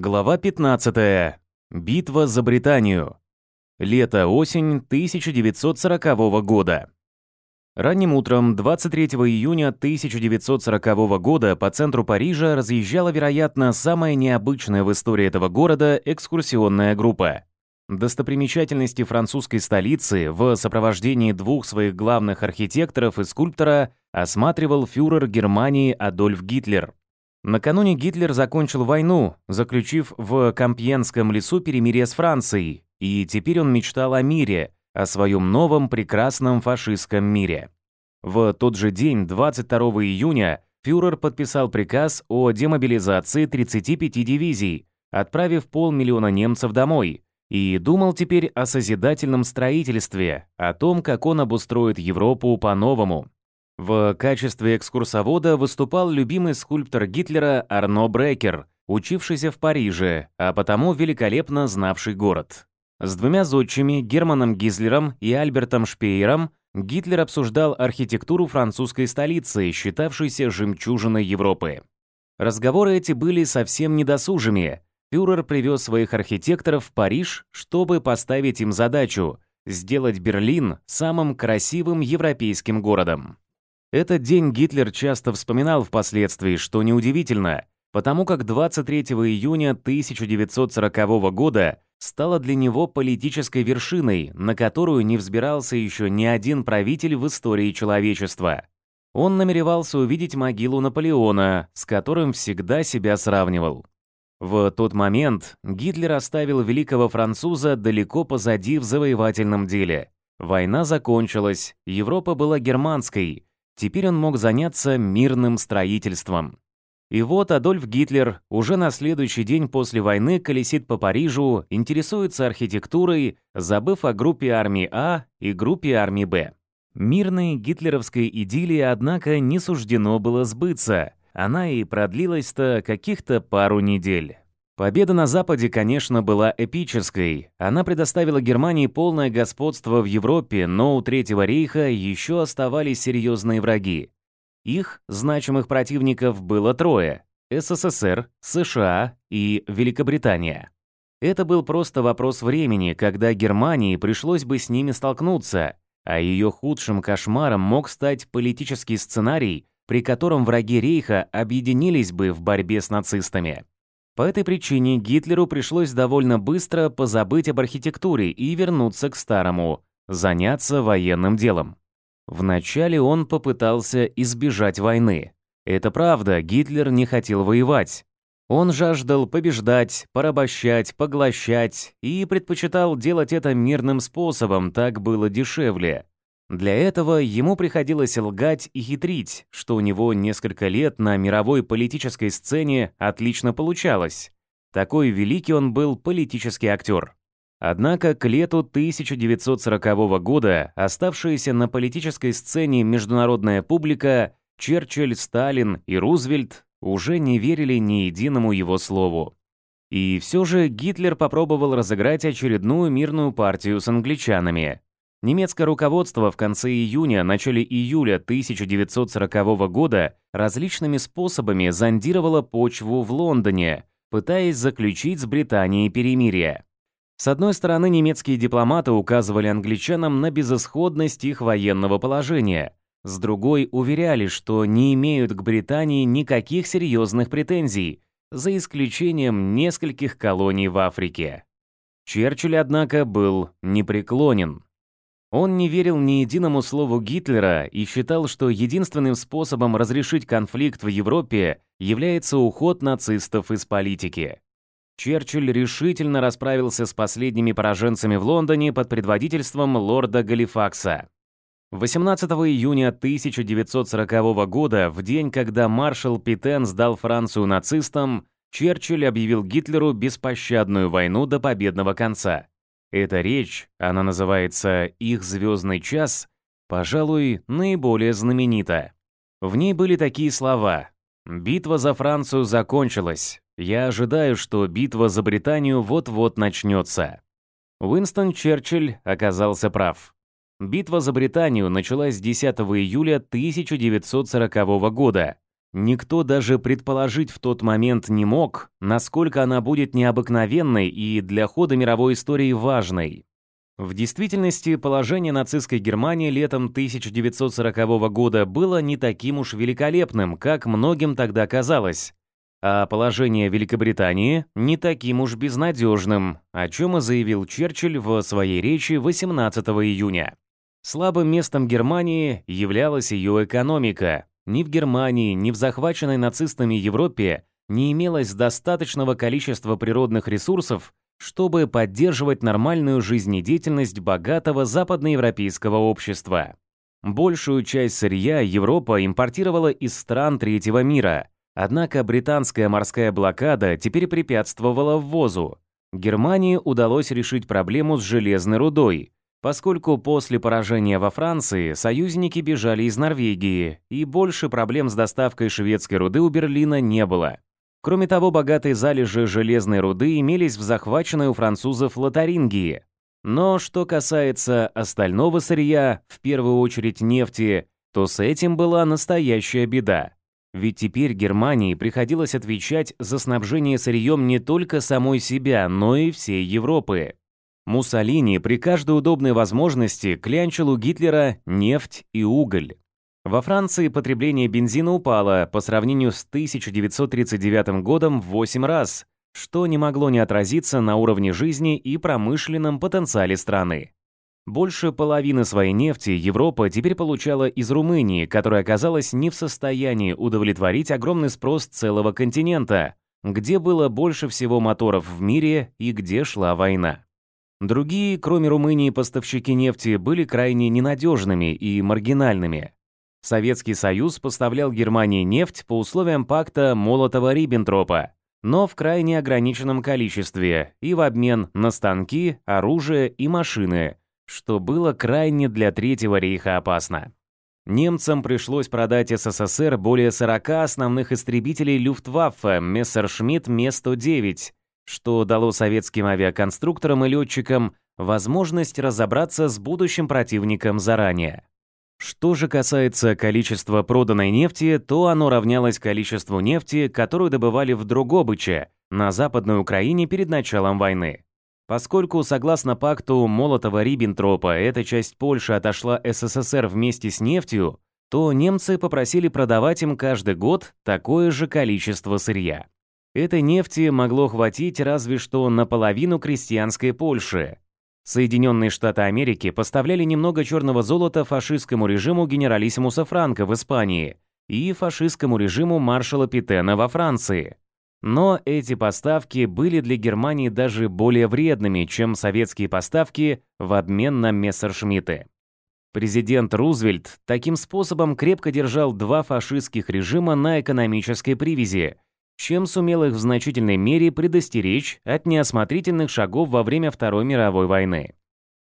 Глава 15. Битва за Британию. Лето-осень 1940 года. Ранним утром 23 июня 1940 года по центру Парижа разъезжала, вероятно, самая необычная в истории этого города экскурсионная группа. Достопримечательности французской столицы в сопровождении двух своих главных архитекторов и скульптора осматривал фюрер Германии Адольф Гитлер – Накануне Гитлер закончил войну, заключив в Кампьенском лесу перемирие с Францией, и теперь он мечтал о мире, о своем новом прекрасном фашистском мире. В тот же день, 22 июня, фюрер подписал приказ о демобилизации 35 дивизий, отправив полмиллиона немцев домой, и думал теперь о созидательном строительстве, о том, как он обустроит Европу по-новому. В качестве экскурсовода выступал любимый скульптор Гитлера Арно Брекер, учившийся в Париже, а потому великолепно знавший город. С двумя зодчими, Германом Гизлером и Альбертом Шпеером, Гитлер обсуждал архитектуру французской столицы, считавшейся жемчужиной Европы. Разговоры эти были совсем недосужими. Фюрер привез своих архитекторов в Париж, чтобы поставить им задачу – сделать Берлин самым красивым европейским городом. Этот день Гитлер часто вспоминал впоследствии, что неудивительно, потому как 23 июня 1940 года стало для него политической вершиной, на которую не взбирался еще ни один правитель в истории человечества. Он намеревался увидеть могилу Наполеона, с которым всегда себя сравнивал. В тот момент Гитлер оставил великого француза далеко позади в завоевательном деле. Война закончилась, Европа была германской, Теперь он мог заняться мирным строительством. И вот Адольф Гитлер уже на следующий день после войны колесит по Парижу, интересуется архитектурой, забыв о группе армии А и группе армии Б. Мирной гитлеровской идиллии, однако, не суждено было сбыться. Она и продлилась-то каких-то пару недель. Победа на Западе, конечно, была эпической. Она предоставила Германии полное господство в Европе, но у Третьего рейха еще оставались серьезные враги. Их значимых противников было трое – СССР, США и Великобритания. Это был просто вопрос времени, когда Германии пришлось бы с ними столкнуться, а ее худшим кошмаром мог стать политический сценарий, при котором враги рейха объединились бы в борьбе с нацистами. По этой причине Гитлеру пришлось довольно быстро позабыть об архитектуре и вернуться к старому – заняться военным делом. Вначале он попытался избежать войны. Это правда, Гитлер не хотел воевать. Он жаждал побеждать, порабощать, поглощать и предпочитал делать это мирным способом, так было дешевле. Для этого ему приходилось лгать и хитрить, что у него несколько лет на мировой политической сцене отлично получалось. Такой великий он был политический актер. Однако к лету 1940 года оставшаяся на политической сцене международная публика, Черчилль, Сталин и Рузвельт уже не верили ни единому его слову. И все же Гитлер попробовал разыграть очередную мирную партию с англичанами, Немецкое руководство в конце июня, начале июля 1940 года различными способами зондировало почву в Лондоне, пытаясь заключить с Британией перемирие. С одной стороны, немецкие дипломаты указывали англичанам на безысходность их военного положения, с другой уверяли, что не имеют к Британии никаких серьезных претензий, за исключением нескольких колоний в Африке. Черчилль, однако, был непреклонен. Он не верил ни единому слову Гитлера и считал, что единственным способом разрешить конфликт в Европе является уход нацистов из политики. Черчилль решительно расправился с последними пораженцами в Лондоне под предводительством лорда Галифакса. 18 июня 1940 года, в день, когда маршал Питен сдал Францию нацистам, Черчилль объявил Гитлеру беспощадную войну до победного конца. Эта речь, она называется «Их звездный час», пожалуй, наиболее знаменита. В ней были такие слова «Битва за Францию закончилась. Я ожидаю, что битва за Британию вот-вот начнется». Уинстон Черчилль оказался прав. Битва за Британию началась 10 июля 1940 года, Никто даже предположить в тот момент не мог, насколько она будет необыкновенной и для хода мировой истории важной. В действительности, положение нацистской Германии летом 1940 года было не таким уж великолепным, как многим тогда казалось, а положение Великобритании не таким уж безнадежным, о чем и заявил Черчилль в своей речи 18 июня. Слабым местом Германии являлась ее экономика, ни в Германии, ни в захваченной нацистами Европе не имелось достаточного количества природных ресурсов, чтобы поддерживать нормальную жизнедеятельность богатого западноевропейского общества. Большую часть сырья Европа импортировала из стран третьего мира, однако британская морская блокада теперь препятствовала ввозу. Германии удалось решить проблему с железной рудой – Поскольку после поражения во Франции союзники бежали из Норвегии, и больше проблем с доставкой шведской руды у Берлина не было. Кроме того, богатые залежи железной руды имелись в захваченной у французов Лотарингии. Но что касается остального сырья, в первую очередь нефти, то с этим была настоящая беда. Ведь теперь Германии приходилось отвечать за снабжение сырьем не только самой себя, но и всей Европы. Муссолини при каждой удобной возможности клянчил у Гитлера нефть и уголь. Во Франции потребление бензина упало по сравнению с 1939 годом в 8 раз, что не могло не отразиться на уровне жизни и промышленном потенциале страны. Больше половины своей нефти Европа теперь получала из Румынии, которая оказалась не в состоянии удовлетворить огромный спрос целого континента, где было больше всего моторов в мире и где шла война. Другие, кроме Румынии, поставщики нефти были крайне ненадежными и маргинальными. Советский Союз поставлял Германии нефть по условиям пакта Молотова-Риббентропа, но в крайне ограниченном количестве и в обмен на станки, оружие и машины, что было крайне для Третьего рейха опасно. Немцам пришлось продать СССР более 40 основных истребителей Люфтваффе Мессершмитт Ме-109, что дало советским авиаконструкторам и летчикам возможность разобраться с будущим противником заранее. Что же касается количества проданной нефти, то оно равнялось количеству нефти, которую добывали в Другобыче, на Западной Украине перед началом войны. Поскольку, согласно пакту Молотова-Риббентропа, эта часть Польши отошла СССР вместе с нефтью, то немцы попросили продавать им каждый год такое же количество сырья. Этой нефти могло хватить разве что наполовину крестьянской Польши. Соединенные Штаты Америки поставляли немного черного золота фашистскому режиму генералиссимуса Франка в Испании и фашистскому режиму маршала Питена во Франции. Но эти поставки были для Германии даже более вредными, чем советские поставки в обмен на мессершмитты. Президент Рузвельт таким способом крепко держал два фашистских режима на экономической привязи – чем сумел их в значительной мере предостеречь от неосмотрительных шагов во время Второй мировой войны.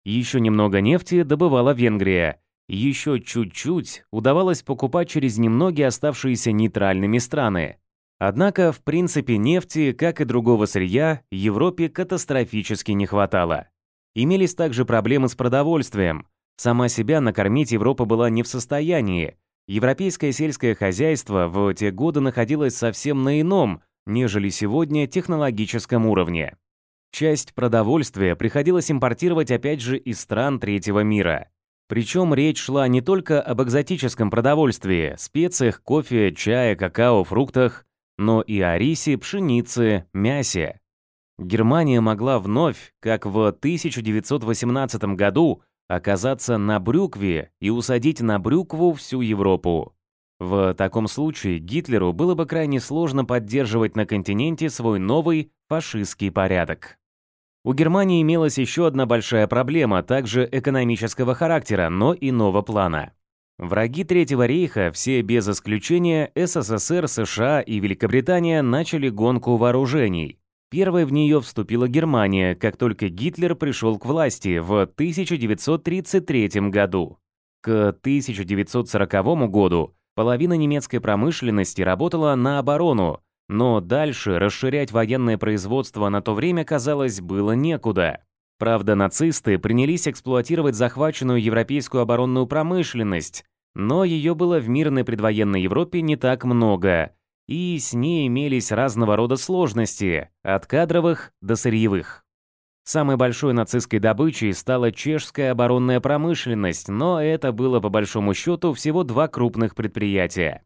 Еще немного нефти добывала Венгрия, еще чуть-чуть удавалось покупать через немногие оставшиеся нейтральными страны. Однако, в принципе, нефти, как и другого сырья, Европе катастрофически не хватало. Имелись также проблемы с продовольствием. Сама себя накормить Европа была не в состоянии, Европейское сельское хозяйство в те годы находилось совсем на ином, нежели сегодня, технологическом уровне. Часть продовольствия приходилось импортировать опять же из стран третьего мира. Причем речь шла не только об экзотическом продовольствии, специях, кофе, чае, какао, фруктах, но и о рисе, пшенице, мясе. Германия могла вновь, как в 1918 году, оказаться на Брюкве и усадить на Брюкву всю Европу. В таком случае Гитлеру было бы крайне сложно поддерживать на континенте свой новый фашистский порядок. У Германии имелась еще одна большая проблема, также экономического характера, но иного плана. Враги Третьего рейха, все без исключения СССР, США и Великобритания, начали гонку вооружений. Первой в нее вступила Германия, как только Гитлер пришел к власти в 1933 году. К 1940 году половина немецкой промышленности работала на оборону, но дальше расширять военное производство на то время, казалось, было некуда. Правда, нацисты принялись эксплуатировать захваченную европейскую оборонную промышленность, но ее было в мирной предвоенной Европе не так много, и с ней имелись разного рода сложности, от кадровых до сырьевых. Самой большой нацистской добычей стала чешская оборонная промышленность, но это было по большому счету всего два крупных предприятия.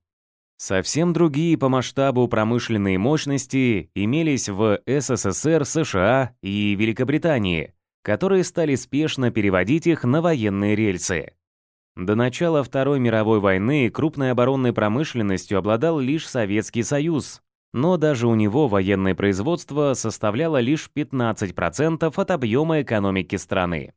Совсем другие по масштабу промышленные мощности имелись в СССР, США и Великобритании, которые стали спешно переводить их на военные рельсы. До начала Второй мировой войны крупной оборонной промышленностью обладал лишь Советский Союз, но даже у него военное производство составляло лишь 15% от объема экономики страны.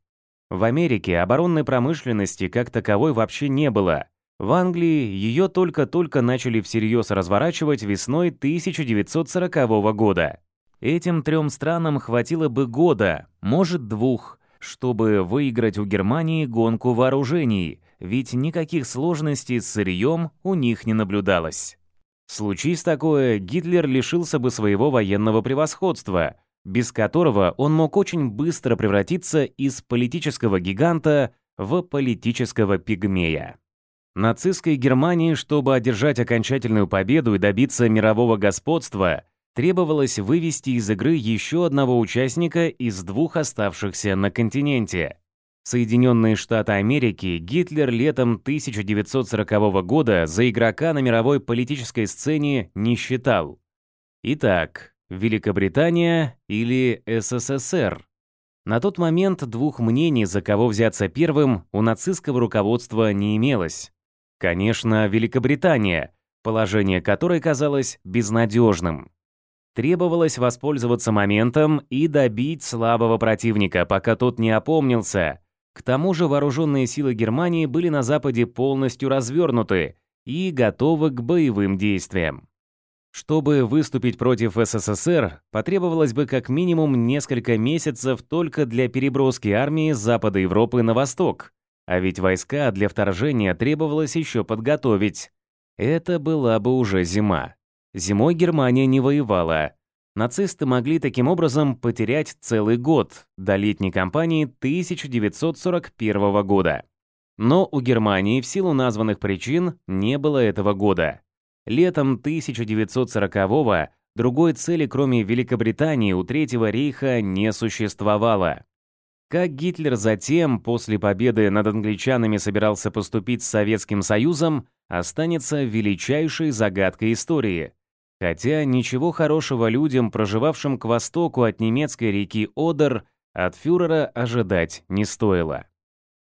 В Америке оборонной промышленности как таковой вообще не было. В Англии ее только-только начали всерьез разворачивать весной 1940 года. Этим трем странам хватило бы года, может двух, чтобы выиграть у Германии гонку вооружений – ведь никаких сложностей с сырьем у них не наблюдалось. Случись такое, Гитлер лишился бы своего военного превосходства, без которого он мог очень быстро превратиться из политического гиганта в политического пигмея. Нацистской Германии, чтобы одержать окончательную победу и добиться мирового господства, требовалось вывести из игры еще одного участника из двух оставшихся на континенте – Соединенные Штаты Америки Гитлер летом 1940 года за игрока на мировой политической сцене не считал. Итак, Великобритания или СССР? На тот момент двух мнений, за кого взяться первым, у нацистского руководства не имелось. Конечно, Великобритания, положение которой казалось безнадежным. Требовалось воспользоваться моментом и добить слабого противника, пока тот не опомнился – к тому же вооруженные силы Германии были на Западе полностью развернуты и готовы к боевым действиям. Чтобы выступить против СССР, потребовалось бы как минимум несколько месяцев только для переброски армии с запада Европы на восток. А ведь войска для вторжения требовалось еще подготовить. Это была бы уже зима. Зимой Германия не воевала, нацисты могли таким образом потерять целый год до летней кампании 1941 года. Но у Германии в силу названных причин не было этого года. Летом 1940-го другой цели, кроме Великобритании, у Третьего рейха не существовало. Как Гитлер затем, после победы над англичанами, собирался поступить с Советским Союзом, останется величайшей загадкой истории – Хотя ничего хорошего людям, проживавшим к востоку от немецкой реки Одер, от фюрера ожидать не стоило.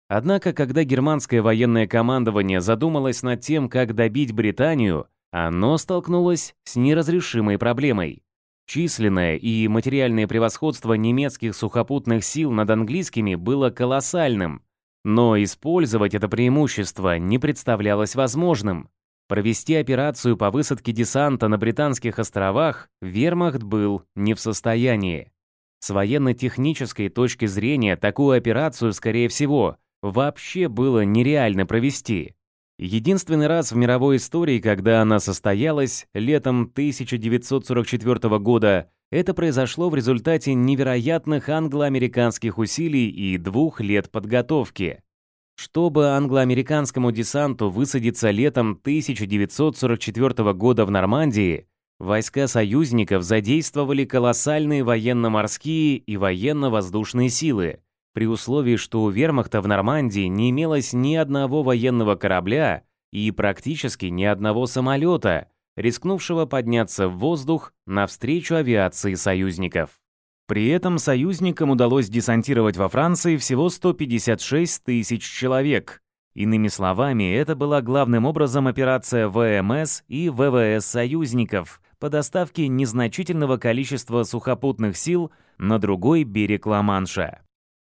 Однако, когда германское военное командование задумалось над тем, как добить Британию, оно столкнулось с неразрешимой проблемой. Численное и материальное превосходство немецких сухопутных сил над английскими было колоссальным, но использовать это преимущество не представлялось возможным. Провести операцию по высадке десанта на Британских островах вермахт был не в состоянии. С военно-технической точки зрения такую операцию, скорее всего, вообще было нереально провести. Единственный раз в мировой истории, когда она состоялась, летом 1944 года, это произошло в результате невероятных англо-американских усилий и двух лет подготовки чтобы англо-американскому десанту высадиться летом 1944 года в Нормандии, войска союзников задействовали колоссальные военно-морские и военно-воздушные силы, при условии, что у вермахта в Нормандии не имелось ни одного военного корабля и практически ни одного самолета, рискнувшего подняться в воздух навстречу авиации союзников. При этом союзникам удалось десантировать во Франции всего 156 тысяч человек. Иными словами, это была главным образом операция ВМС и ВВС союзников по доставке незначительного количества сухопутных сил на другой берег Ла-Манша.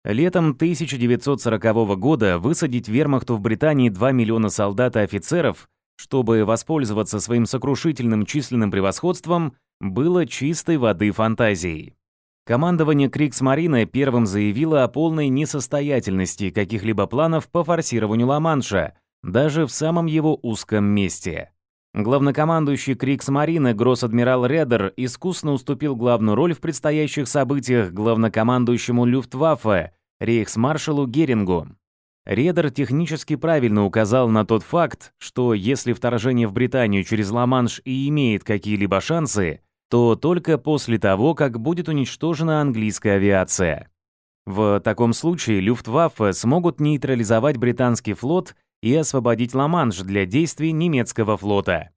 Летом 1940 года высадить вермахту в Британии 2 миллиона солдат и офицеров, чтобы воспользоваться своим сокрушительным численным превосходством, было чистой воды фантазией. Командование Криксмарины первым заявило о полной несостоятельности каких-либо планов по форсированию Ла-Манша, даже в самом его узком месте. Главнокомандующий Криксмарины гросс-адмирал Редер искусно уступил главную роль в предстоящих событиях главнокомандующему Люфтваффе, рейхсмаршалу Герингу. Редер технически правильно указал на тот факт, что если вторжение в Британию через Ла-Манш и имеет какие-либо шансы, то только после того, как будет уничтожена английская авиация. В таком случае Люфтваффе смогут нейтрализовать британский флот и освободить Ла-Манш для действий немецкого флота.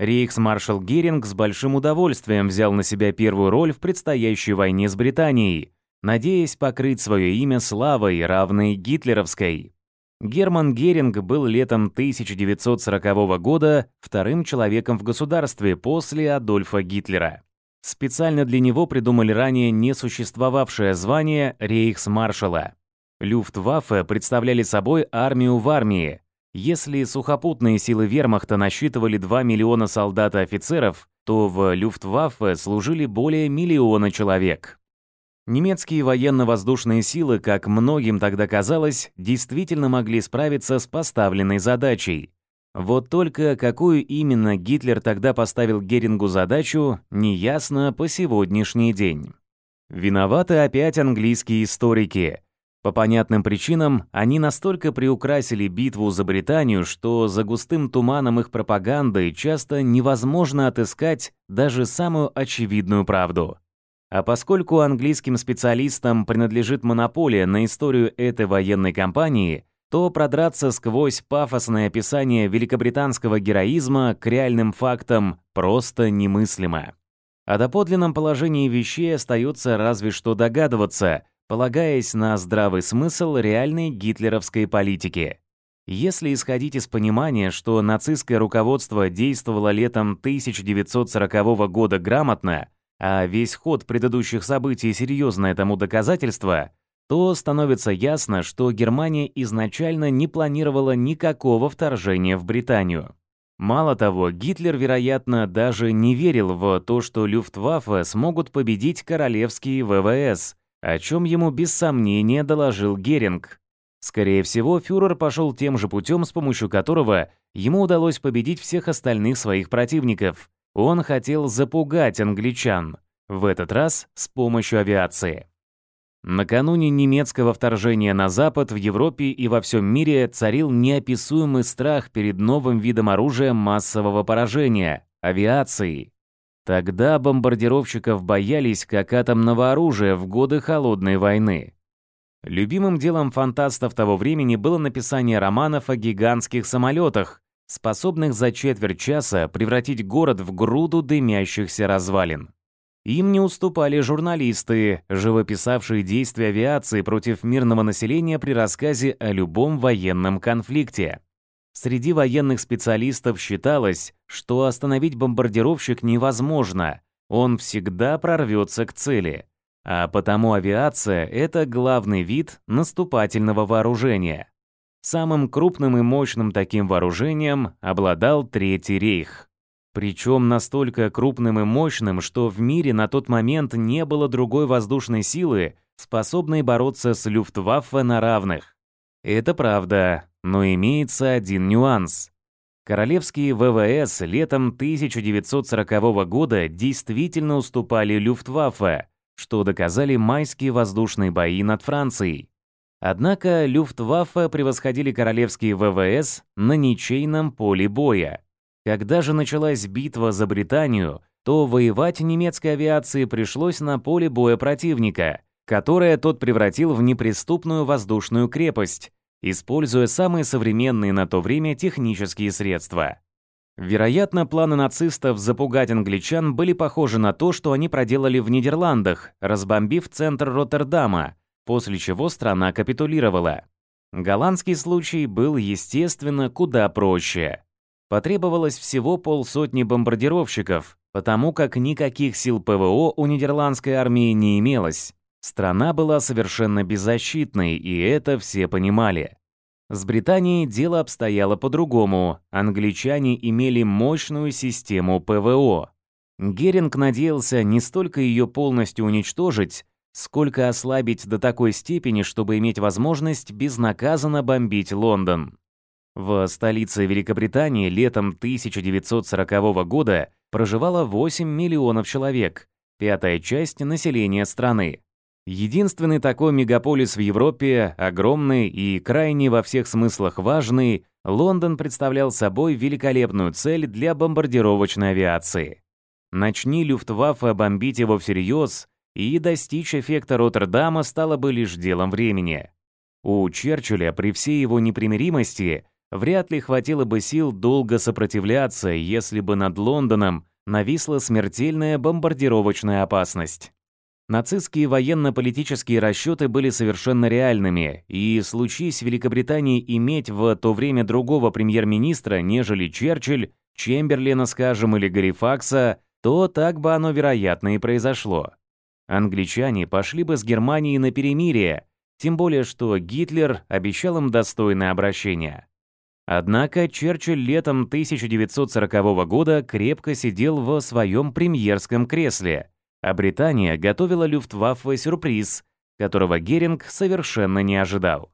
Рейхсмаршал Геринг с большим удовольствием взял на себя первую роль в предстоящей войне с Британией, надеясь покрыть свое имя славой, равной гитлеровской. Герман Геринг был летом 1940 года вторым человеком в государстве после Адольфа Гитлера. Специально для него придумали ранее не существовавшее звание рейхсмаршала. Люфтваффе представляли собой армию в армии. Если сухопутные силы вермахта насчитывали 2 миллиона солдат и офицеров, то в Люфтваффе служили более миллиона человек. Немецкие военно-воздушные силы, как многим тогда казалось, действительно могли справиться с поставленной задачей. Вот только какую именно Гитлер тогда поставил Герингу задачу, неясно по сегодняшний день. Виноваты опять английские историки. По понятным причинам они настолько приукрасили битву за Британию, что за густым туманом их пропаганды часто невозможно отыскать даже самую очевидную правду. А поскольку английским специалистам принадлежит монополия на историю этой военной кампании, то продраться сквозь пафосное описание великобританского героизма к реальным фактам просто немыслимо. О доподлинном положении вещей остается разве что догадываться, полагаясь на здравый смысл реальной гитлеровской политики. Если исходить из понимания, что нацистское руководство действовало летом 1940 года грамотно, а весь ход предыдущих событий серьезное этому доказательство, то становится ясно, что Германия изначально не планировала никакого вторжения в Британию. Мало того, Гитлер, вероятно, даже не верил в то, что Люфтваффе смогут победить королевские ВВС, о чем ему без сомнения доложил Геринг. Скорее всего, фюрер пошел тем же путем, с помощью которого ему удалось победить всех остальных своих противников – он хотел запугать англичан, в этот раз с помощью авиации. Накануне немецкого вторжения на Запад в Европе и во всем мире царил неописуемый страх перед новым видом оружия массового поражения – авиацией. Тогда бомбардировщиков боялись как атомного оружия в годы Холодной войны. Любимым делом фантастов того времени было написание романов о гигантских самолетах, способных за четверть часа превратить город в груду дымящихся развалин. Им не уступали журналисты, живописавшие действия авиации против мирного населения при рассказе о любом военном конфликте. Среди военных специалистов считалось, что остановить бомбардировщик невозможно, он всегда прорвется к цели. А потому авиация — это главный вид наступательного вооружения. Самым крупным и мощным таким вооружением обладал Третий рейх. Причем настолько крупным и мощным, что в мире на тот момент не было другой воздушной силы, способной бороться с Люфтваффе на равных. Это правда, но имеется один нюанс. Королевские ВВС летом 1940 года действительно уступали Люфтваффе, что доказали майские воздушные бои над Францией. Однако Люфтваффе превосходили королевские ВВС на ничейном поле боя. Когда же началась битва за Британию, то воевать немецкой авиации пришлось на поле боя противника, которое тот превратил в неприступную воздушную крепость, используя самые современные на то время технические средства. Вероятно, планы нацистов запугать англичан были похожи на то, что они проделали в Нидерландах, разбомбив центр Роттердама, после чего страна капитулировала. Голландский случай был, естественно, куда проще. Потребовалось всего полсотни бомбардировщиков, потому как никаких сил ПВО у нидерландской армии не имелось. Страна была совершенно беззащитной, и это все понимали. С Британией дело обстояло по-другому. Англичане имели мощную систему ПВО. Геринг надеялся не столько ее полностью уничтожить, Сколько ослабить до такой степени, чтобы иметь возможность безнаказанно бомбить Лондон? В столице Великобритании летом 1940 года проживало 8 миллионов человек, пятая часть населения страны. Единственный такой мегаполис в Европе, огромный и крайне во всех смыслах важный, Лондон представлял собой великолепную цель для бомбардировочной авиации. Начни Люфтваффе бомбить его всерьез – и достичь эффекта Роттердама стало бы лишь делом времени. У Черчилля при всей его непримиримости вряд ли хватило бы сил долго сопротивляться, если бы над Лондоном нависла смертельная бомбардировочная опасность. Нацистские военно-политические расчеты были совершенно реальными, и случись Великобритании иметь в то время другого премьер-министра, нежели Черчилль, Чемберлина, скажем, или Гарри Факса, то так бы оно, вероятно, и произошло. Англичане пошли бы с Германией на перемирие, тем более что Гитлер обещал им достойное обращение. Однако Черчилль летом 1940 года крепко сидел во своем премьерском кресле, а Британия готовила Люфтваффе сюрприз, которого Геринг совершенно не ожидал.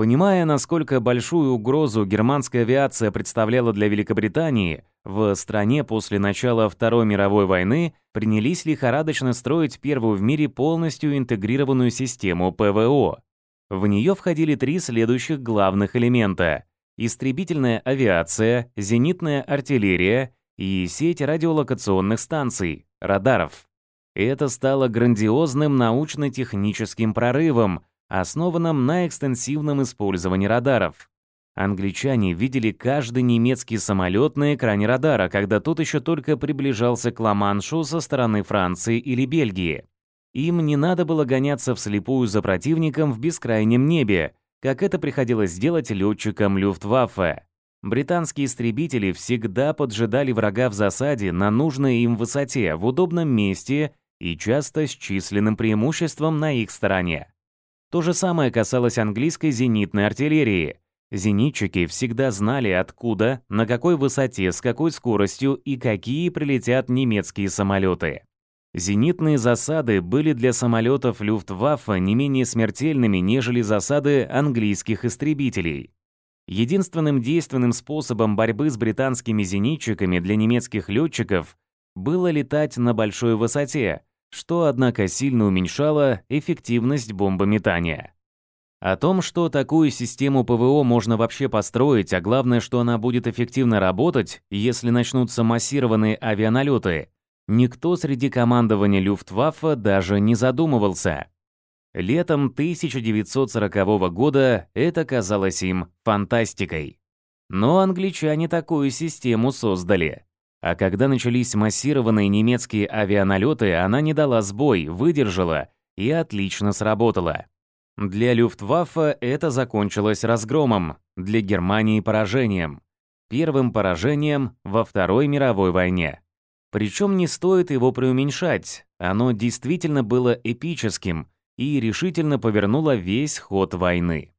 Понимая, насколько большую угрозу германская авиация представляла для Великобритании, в стране после начала Второй мировой войны принялись лихорадочно строить первую в мире полностью интегрированную систему ПВО. В нее входили три следующих главных элемента — истребительная авиация, зенитная артиллерия и сеть радиолокационных станций, радаров. Это стало грандиозным научно-техническим прорывом — основанном на экстенсивном использовании радаров. Англичане видели каждый немецкий самолет на экране радара, когда тот еще только приближался к Ла-Маншу со стороны Франции или Бельгии. Им не надо было гоняться вслепую за противником в бескрайнем небе, как это приходилось делать летчикам Люфтваффе. Британские истребители всегда поджидали врага в засаде на нужной им высоте, в удобном месте и часто с численным преимуществом на их стороне. То же самое касалось английской зенитной артиллерии. Зенитчики всегда знали, откуда, на какой высоте, с какой скоростью и какие прилетят немецкие самолеты. Зенитные засады были для самолетов Люфтваффе не менее смертельными, нежели засады английских истребителей. Единственным действенным способом борьбы с британскими зенитчиками для немецких летчиков было летать на большой высоте, что, однако, сильно уменьшало эффективность бомбометания. О том, что такую систему ПВО можно вообще построить, а главное, что она будет эффективно работать, если начнутся массированные авианалеты, никто среди командования Люфтваффе даже не задумывался. Летом 1940 года это казалось им фантастикой. Но англичане такую систему создали. А когда начались массированные немецкие авианалеты, она не дала сбой, выдержала и отлично сработала. Для Люфтваффе это закончилось разгромом, для Германии – поражением. Первым поражением во Второй мировой войне. Причем не стоит его преуменьшать, оно действительно было эпическим и решительно повернуло весь ход войны.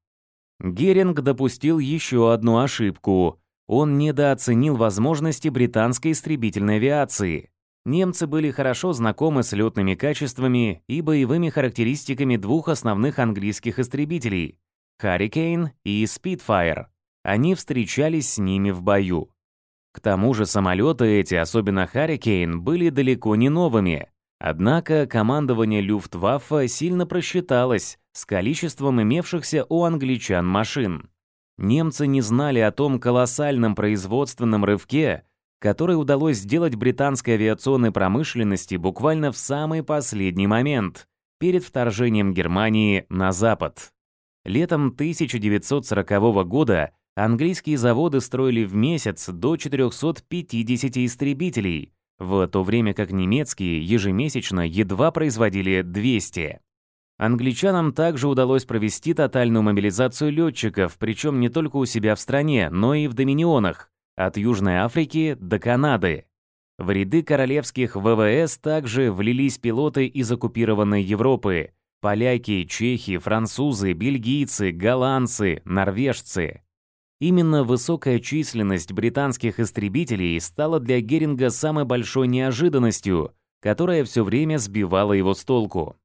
Геринг допустил еще одну ошибку – он недооценил возможности британской истребительной авиации. Немцы были хорошо знакомы с летными качествами и боевыми характеристиками двух основных английских истребителей — «Харрикейн» и «Спитфайр». Они встречались с ними в бою. К тому же самолеты эти, особенно «Харрикейн», были далеко не новыми. Однако командование Люфтваффе сильно просчиталось с количеством имевшихся у англичан машин немцы не знали о том колоссальном производственном рывке, который удалось сделать британской авиационной промышленности буквально в самый последний момент, перед вторжением Германии на Запад. Летом 1940 года английские заводы строили в месяц до 450 истребителей, в то время как немецкие ежемесячно едва производили 200. Англичанам также удалось провести тотальную мобилизацию летчиков, причем не только у себя в стране, но и в доминионах, от Южной Африки до Канады. В ряды королевских ВВС также влились пилоты из оккупированной Европы – поляки, чехи, французы, бельгийцы, голландцы, норвежцы. Именно высокая численность британских истребителей стала для Геринга самой большой неожиданностью, которая все время сбивала его с толку.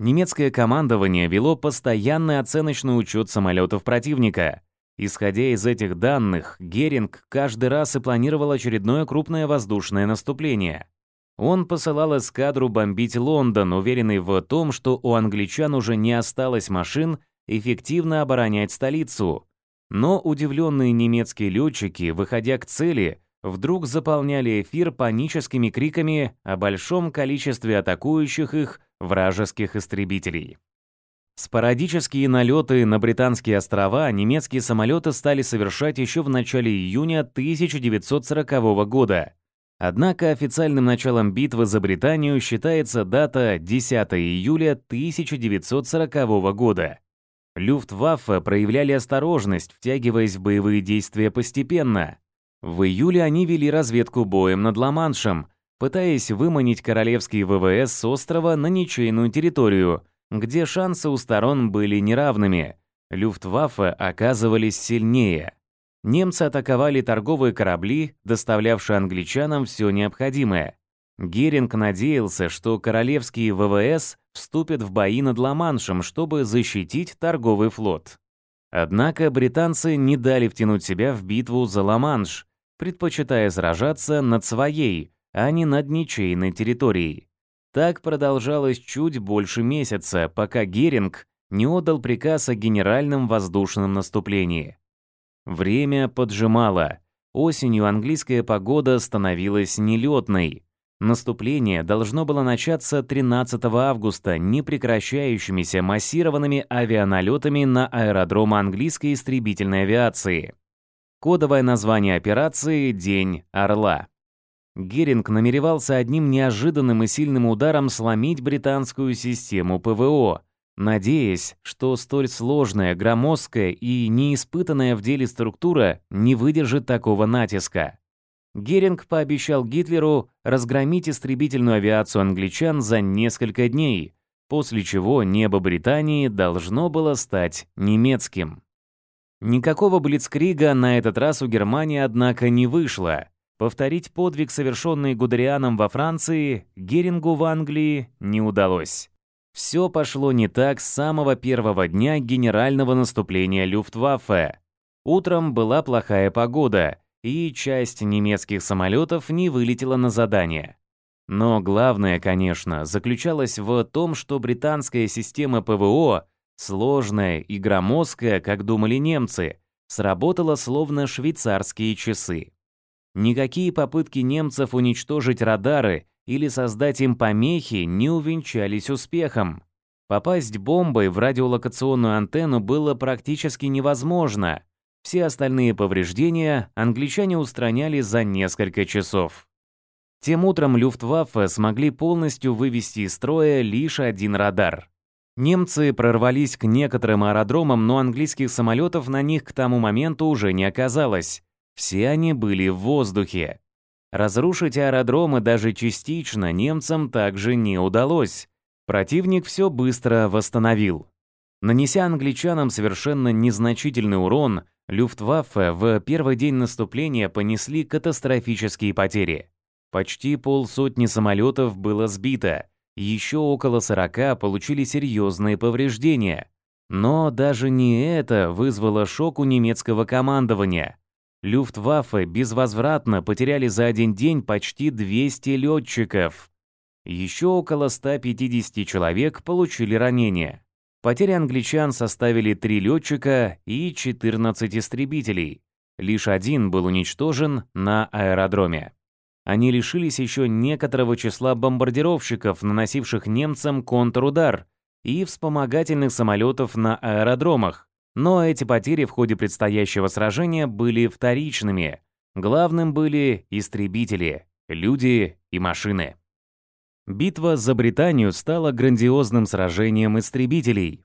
Немецкое командование вело постоянный оценочный учет самолетов противника. Исходя из этих данных, Геринг каждый раз и планировал очередное крупное воздушное наступление. Он посылал эскадру бомбить Лондон, уверенный в том, что у англичан уже не осталось машин эффективно оборонять столицу. Но удивленные немецкие летчики, выходя к цели, вдруг заполняли эфир паническими криками о большом количестве атакующих их вражеских истребителей. Спорадические налеты на британские острова немецкие самолеты стали совершать еще в начале июня 1940 года. Однако официальным началом битвы за Британию считается дата 10 июля 1940 года. Люфтваффе проявляли осторожность, втягиваясь в боевые действия постепенно. В июле они вели разведку боем над Ла-Маншем, пытаясь выманить королевские ВВС с острова на ничейную территорию, где шансы у сторон были неравными. Люфтваффе оказывались сильнее. Немцы атаковали торговые корабли, доставлявшие англичанам все необходимое. Геринг надеялся, что королевские ВВС вступят в бои над Ла-Маншем, чтобы защитить торговый флот. Однако британцы не дали втянуть себя в битву за Ла-Манш, предпочитая сражаться над своей, а не над ничейной территорией. Так продолжалось чуть больше месяца, пока Геринг не отдал приказ о генеральном воздушном наступлении. Время поджимало. Осенью английская погода становилась нелетной. Наступление должно было начаться 13 августа непрекращающимися массированными авианалетами на аэродром английской истребительной авиации. Кодовое название операции «День Орла». Геринг намеревался одним неожиданным и сильным ударом сломить британскую систему ПВО, надеясь, что столь сложная, громоздкая и неиспытанная в деле структура не выдержит такого натиска. Геринг пообещал Гитлеру разгромить истребительную авиацию англичан за несколько дней, после чего небо Британии должно было стать немецким. Никакого блицкрига на этот раз у Германии, однако, не вышло – Повторить подвиг, совершенный Гудерианом во Франции, Герингу в Англии не удалось. Все пошло не так с самого первого дня генерального наступления Люфтваффе. Утром была плохая погода, и часть немецких самолетов не вылетела на задание. Но главное, конечно, заключалось в том, что британская система ПВО, сложная и громоздкая, как думали немцы, сработала словно швейцарские часы. Никакие попытки немцев уничтожить радары или создать им помехи не увенчались успехом. Попасть бомбой в радиолокационную антенну было практически невозможно. Все остальные повреждения англичане устраняли за несколько часов. Тем утром Люфтваффе смогли полностью вывести из строя лишь один радар. Немцы прорвались к некоторым аэродромам, но английских самолетов на них к тому моменту уже не оказалось. Все они были в воздухе. Разрушить аэродромы даже частично немцам также не удалось. Противник все быстро восстановил. Нанеся англичанам совершенно незначительный урон, Люфтваффе в первый день наступления понесли катастрофические потери. Почти полсотни самолетов было сбито, еще около 40 получили серьезные повреждения. Но даже не это вызвало шок у немецкого командования. Люфтваффе безвозвратно потеряли за один день почти 200 летчиков. Еще около 150 человек получили ранения. Потери англичан составили 3 летчика и 14 истребителей. Лишь один был уничтожен на аэродроме. Они лишились еще некоторого числа бомбардировщиков, наносивших немцам контрудар, и вспомогательных самолетов на аэродромах, но эти потери в ходе предстоящего сражения были вторичными. Главным были истребители, люди и машины. Битва за Британию стала грандиозным сражением истребителей.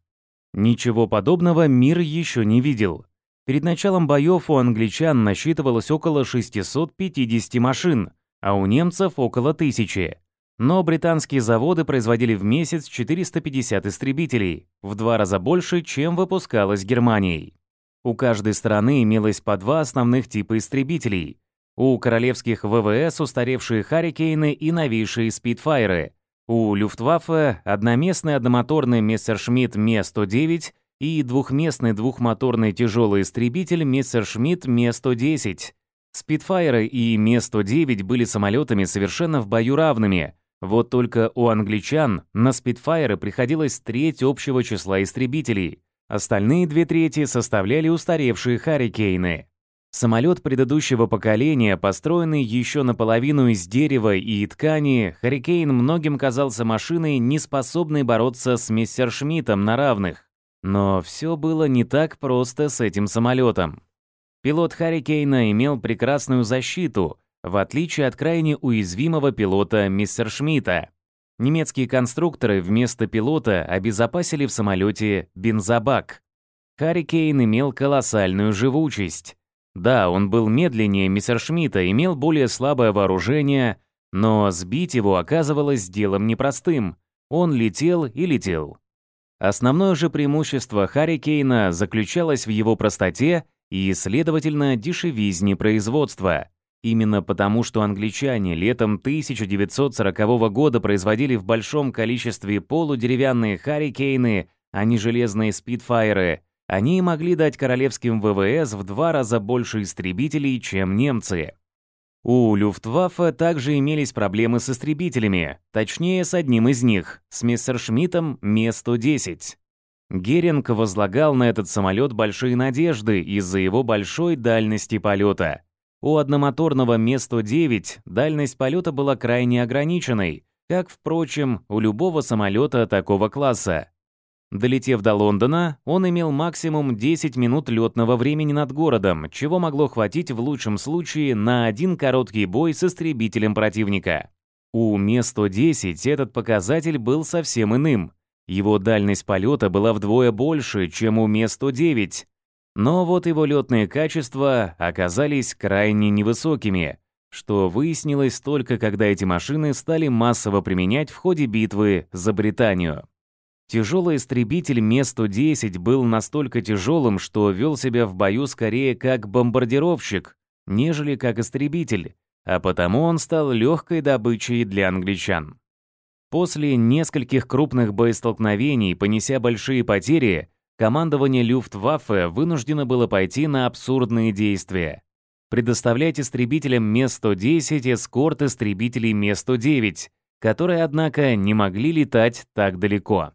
Ничего подобного мир еще не видел. Перед началом боев у англичан насчитывалось около 650 машин, а у немцев около тысячи но британские заводы производили в месяц 450 истребителей, в два раза больше, чем выпускалось Германией. У каждой страны имелось по два основных типа истребителей. У королевских ВВС устаревшие «Харрикейны» и новейшие «Спитфайры», у Люфтваффе одноместный одномоторный «Мессершмитт Ме-109» и двухместный двухмоторный тяжелый истребитель «Мессершмитт Ме-110». «Спитфайры» и Ме-109 были самолетами совершенно в бою равными – вот только у англичан на Спидфайеры приходилось треть общего числа истребителей. Остальные две трети составляли устаревшие «Харрикейны». Самолет предыдущего поколения, построенный еще наполовину из дерева и ткани, «Харрикейн» многим казался машиной, не способной бороться с Мессершмиттом на равных. Но все было не так просто с этим самолетом. Пилот «Харрикейна» имел прекрасную защиту — в отличие от крайне уязвимого пилота мистер Шмидта. Немецкие конструкторы вместо пилота обезопасили в самолете бензобак. Харрикейн имел колоссальную живучесть. Да, он был медленнее мистер Шмидта, имел более слабое вооружение, но сбить его оказывалось делом непростым. Он летел и летел. Основное же преимущество Харрикейна заключалось в его простоте и, следовательно, дешевизне производства. Именно потому, что англичане летом 1940 года производили в большом количестве полудеревянные «Харрикейны», а не железные «Спитфайры», они могли дать королевским ВВС в два раза больше истребителей, чем немцы. У Люфтваффе также имелись проблемы с истребителями, точнее, с одним из них, с Мессершмиттом Ме-110. Геринг возлагал на этот самолет большие надежды из-за его большой дальности полета – у одномоторного Ми-109 дальность полета была крайне ограниченной, как, впрочем, у любого самолета такого класса. Долетев до Лондона, он имел максимум 10 минут летного времени над городом, чего могло хватить в лучшем случае на один короткий бой с истребителем противника. У Ми-110 этот показатель был совсем иным. Его дальность полета была вдвое больше, чем у Ми-109, но вот его летные качества оказались крайне невысокими, что выяснилось только когда эти машины стали массово применять в ходе битвы за Британию. Тяжелый истребитель Ме-110 был настолько тяжелым, что вел себя в бою скорее как бомбардировщик, нежели как истребитель, а потому он стал легкой добычей для англичан. После нескольких крупных боестолкновений, понеся большие потери, командование Люфтваффе вынуждено было пойти на абсурдные действия. Предоставлять истребителям Ме-110 эскорт истребителей Ме-109, которые, однако, не могли летать так далеко.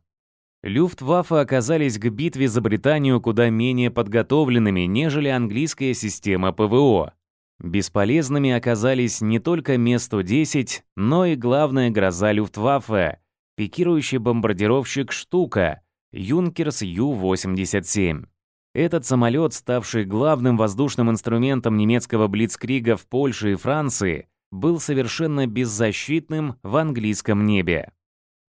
Люфтваффе оказались к битве за Британию куда менее подготовленными, нежели английская система ПВО. Бесполезными оказались не только Ме-110, но и главная гроза Люфтваффе, пикирующий бомбардировщик «Штука», Юнкерс Ю-87. Этот самолет, ставший главным воздушным инструментом немецкого блицкрига в Польше и Франции, был совершенно беззащитным в английском небе.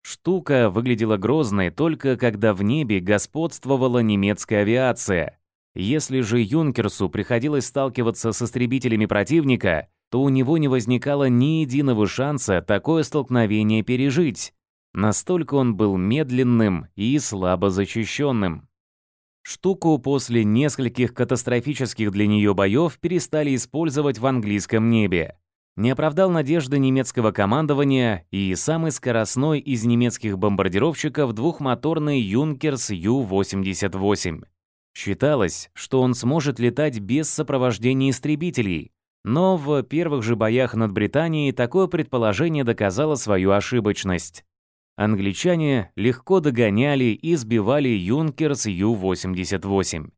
Штука выглядела грозной только когда в небе господствовала немецкая авиация. Если же Юнкерсу приходилось сталкиваться с истребителями противника, то у него не возникало ни единого шанса такое столкновение пережить, Настолько он был медленным и слабо защищенным. Штуку после нескольких катастрофических для нее боев перестали использовать в английском небе. Не оправдал надежды немецкого командования и самый скоростной из немецких бомбардировщиков двухмоторный «Юнкерс Ю-88». Считалось, что он сможет летать без сопровождения истребителей, но в первых же боях над Британией такое предположение доказало свою ошибочность англичане легко догоняли и сбивали «Юнкерс Ю-88».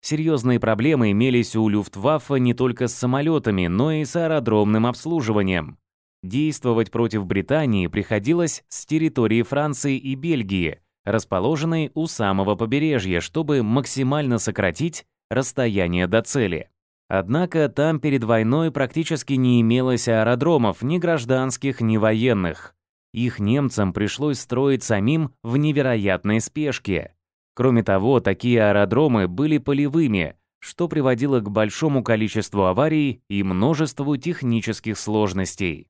Серьезные проблемы имелись у Люфтваффе не только с самолетами, но и с аэродромным обслуживанием. Действовать против Британии приходилось с территории Франции и Бельгии, расположенной у самого побережья, чтобы максимально сократить расстояние до цели. Однако там перед войной практически не имелось аэродромов ни гражданских, ни военных их немцам пришлось строить самим в невероятной спешке. Кроме того, такие аэродромы были полевыми, что приводило к большому количеству аварий и множеству технических сложностей.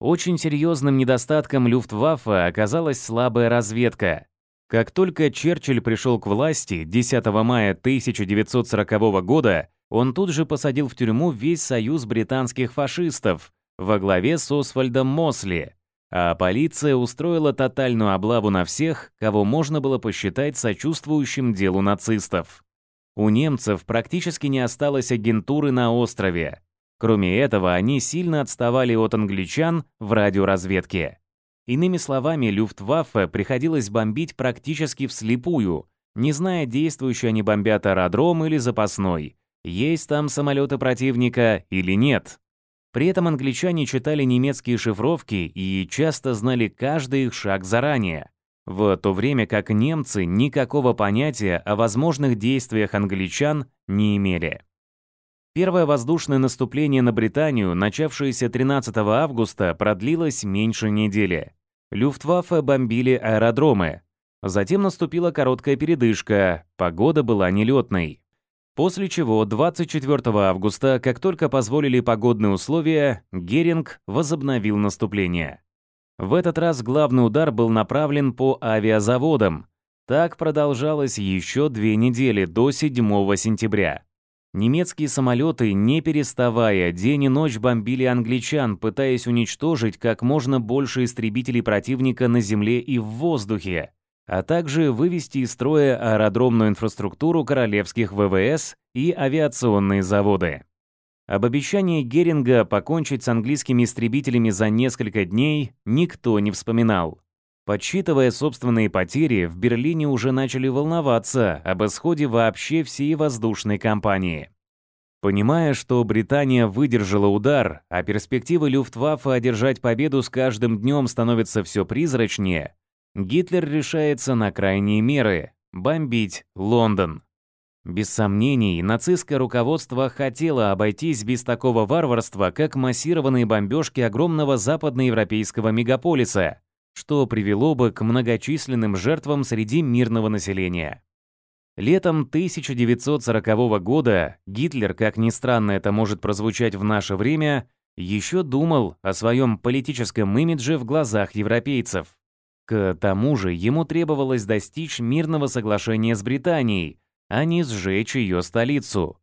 Очень серьезным недостатком Люфтваффе оказалась слабая разведка. Как только Черчилль пришел к власти 10 мая 1940 года, он тут же посадил в тюрьму весь союз британских фашистов во главе с Освальдом Мосли, а полиция устроила тотальную облаву на всех, кого можно было посчитать сочувствующим делу нацистов. У немцев практически не осталось агентуры на острове. Кроме этого, они сильно отставали от англичан в радиоразведке. Иными словами, Люфтваффе приходилось бомбить практически вслепую, не зная, действующие они бомбят аэродром или запасной, есть там самолеты противника или нет. При этом англичане читали немецкие шифровки и часто знали каждый их шаг заранее, в то время как немцы никакого понятия о возможных действиях англичан не имели. Первое воздушное наступление на Британию, начавшееся 13 августа, продлилось меньше недели. Люфтваффе бомбили аэродромы. Затем наступила короткая передышка, погода была нелетной. После чего 24 августа, как только позволили погодные условия, Геринг возобновил наступление. В этот раз главный удар был направлен по авиазаводам. Так продолжалось еще две недели до 7 сентября. Немецкие самолеты, не переставая, день и ночь бомбили англичан, пытаясь уничтожить как можно больше истребителей противника на земле и в воздухе а также вывести из строя аэродромную инфраструктуру королевских ВВС и авиационные заводы. Об обещании Геринга покончить с английскими истребителями за несколько дней никто не вспоминал. Подсчитывая собственные потери, в Берлине уже начали волноваться об исходе вообще всей воздушной кампании. Понимая, что Британия выдержала удар, а перспективы Люфтваффе одержать победу с каждым днем становятся все призрачнее, Гитлер решается на крайние меры – бомбить Лондон. Без сомнений, нацистское руководство хотело обойтись без такого варварства, как массированные бомбежки огромного западноевропейского мегаполиса, что привело бы к многочисленным жертвам среди мирного населения. Летом 1940 года Гитлер, как ни странно это может прозвучать в наше время, еще думал о своем политическом имидже в глазах европейцев. К тому же ему требовалось достичь мирного соглашения с Британией, а не сжечь ее столицу.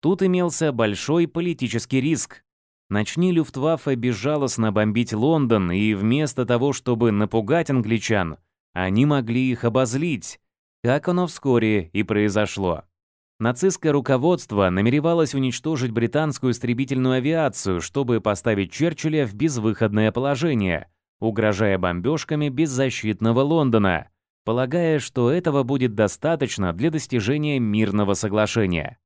Тут имелся большой политический риск. Начни Люфтваффе безжалостно бомбить Лондон, и вместо того, чтобы напугать англичан, они могли их обозлить, как оно вскоре и произошло. Нацистское руководство намеревалось уничтожить британскую истребительную авиацию, чтобы поставить Черчилля в безвыходное положение – угрожая бомбежками беззащитного Лондона, полагая, что этого будет достаточно для достижения мирного соглашения.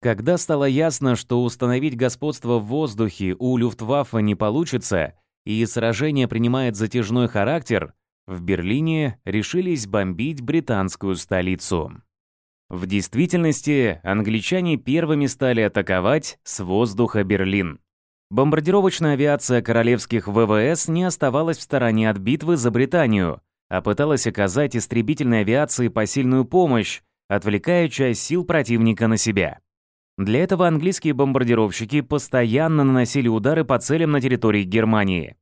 Когда стало ясно, что установить господство в воздухе у Люфтваффе не получится и сражение принимает затяжной характер, в Берлине решились бомбить британскую столицу. В действительности, англичане первыми стали атаковать с воздуха Берлин. Бомбардировочная авиация королевских ВВС не оставалась в стороне от битвы за Британию, а пыталась оказать истребительной авиации посильную помощь, отвлекая часть сил противника на себя. Для этого английские бомбардировщики постоянно наносили удары по целям на территории Германии.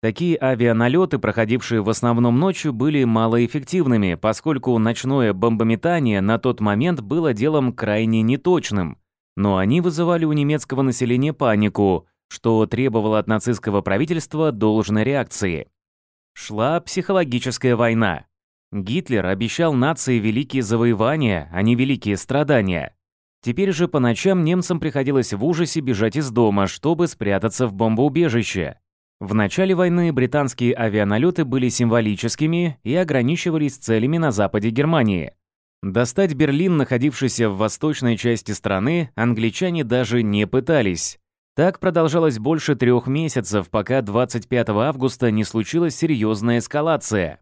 Такие авианалеты, проходившие в основном ночью, были малоэффективными, поскольку ночное бомбометание на тот момент было делом крайне неточным, но они вызывали у немецкого населения панику, что требовало от нацистского правительства должной реакции. Шла психологическая война. Гитлер обещал нации великие завоевания, а не великие страдания. Теперь же по ночам немцам приходилось в ужасе бежать из дома, чтобы спрятаться в бомбоубежище. В начале войны британские авианалеты были символическими и ограничивались целями на западе Германии. Достать Берлин, находившийся в восточной части страны, англичане даже не пытались. Так продолжалось больше трех месяцев, пока 25 августа не случилась серьезная эскалация.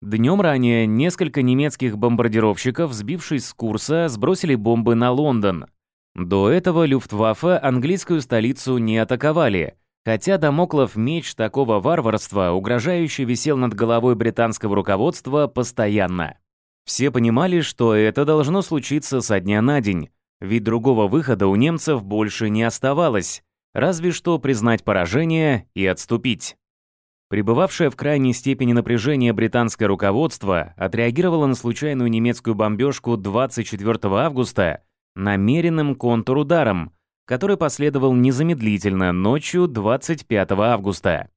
Днем ранее несколько немецких бомбардировщиков, сбившись с курса, сбросили бомбы на Лондон. До этого Люфтваффе английскую столицу не атаковали, хотя Дамоклов меч такого варварства, угрожающе висел над головой британского руководства постоянно. Все понимали, что это должно случиться со дня на день, ведь другого выхода у немцев больше не оставалось разве что признать поражение и отступить. Пребывавшее в крайней степени напряжение британское руководство отреагировало на случайную немецкую бомбежку 24 августа намеренным контрударом, который последовал незамедлительно ночью 25 августа.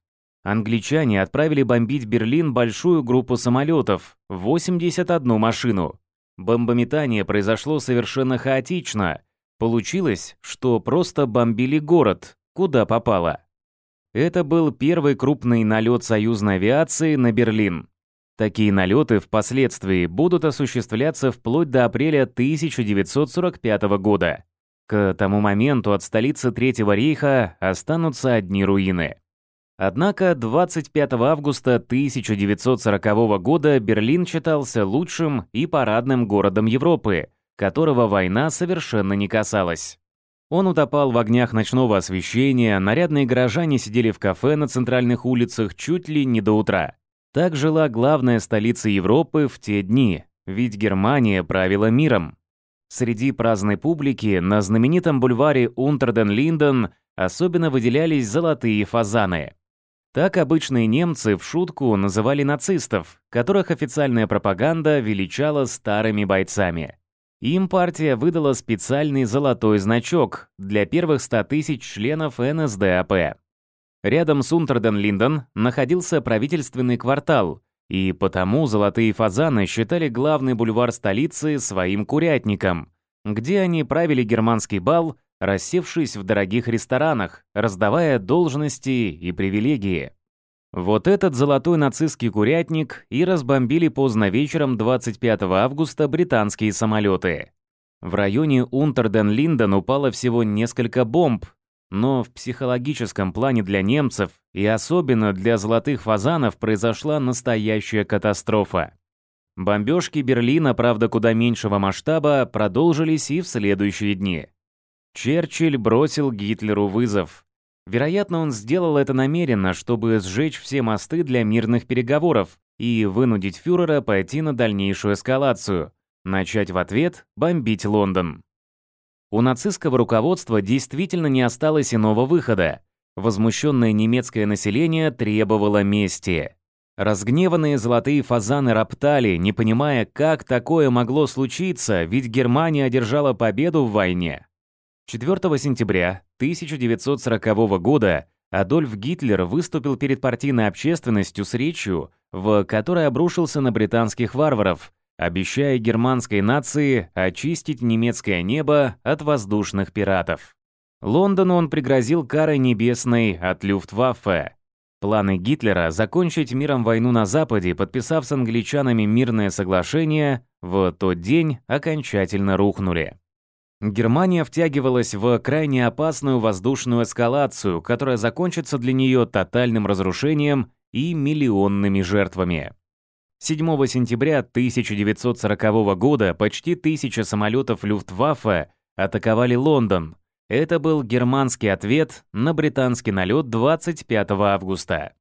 Англичане отправили бомбить Берлин большую группу самолетов, 81 машину. Бомбометание произошло совершенно хаотично – Получилось, что просто бомбили город, куда попало. Это был первый крупный налет союзной авиации на Берлин. Такие налеты впоследствии будут осуществляться вплоть до апреля 1945 года. К тому моменту от столицы Третьего рейха останутся одни руины. Однако 25 августа 1940 года Берлин считался лучшим и парадным городом Европы, которого война совершенно не касалась. Он утопал в огнях ночного освещения, нарядные горожане сидели в кафе на центральных улицах чуть ли не до утра. Так жила главная столица Европы в те дни, ведь Германия правила миром. Среди праздной публики на знаменитом бульваре Унтерден-Линден особенно выделялись золотые фазаны. Так обычные немцы в шутку называли нацистов, которых официальная пропаганда величала старыми бойцами. Им партия выдала специальный золотой значок для первых 100 тысяч членов НСДАП. Рядом с Унтерден-Линден находился правительственный квартал, и потому «Золотые фазаны» считали главный бульвар столицы своим курятником, где они правили германский бал, рассевшись в дорогих ресторанах, раздавая должности и привилегии. Вот этот золотой нацистский курятник и разбомбили поздно вечером 25 августа британские самолеты. В районе Унтерден-Линден упало всего несколько бомб, но в психологическом плане для немцев и особенно для золотых фазанов произошла настоящая катастрофа. Бомбежки Берлина, правда, куда меньшего масштаба, продолжились и в следующие дни. Черчилль бросил Гитлеру вызов. Вероятно, он сделал это намеренно, чтобы сжечь все мосты для мирных переговоров и вынудить фюрера пойти на дальнейшую эскалацию, начать в ответ бомбить Лондон. У нацистского руководства действительно не осталось иного выхода. Возмущенное немецкое население требовало мести. Разгневанные золотые фазаны роптали, не понимая, как такое могло случиться, ведь Германия одержала победу в войне. 4 сентября 1940 года Адольф Гитлер выступил перед партийной общественностью с речью, в которой обрушился на британских варваров, обещая германской нации очистить немецкое небо от воздушных пиратов. Лондону он пригрозил карой небесной от Люфтваффе. Планы Гитлера закончить миром войну на Западе, подписав с англичанами мирное соглашение, в тот день окончательно рухнули. Германия втягивалась в крайне опасную воздушную эскалацию, которая закончится для нее тотальным разрушением и миллионными жертвами. 7 сентября 1940 года почти тысяча самолетов Люфтваффе атаковали Лондон. Это был германский ответ на британский налет 25 августа.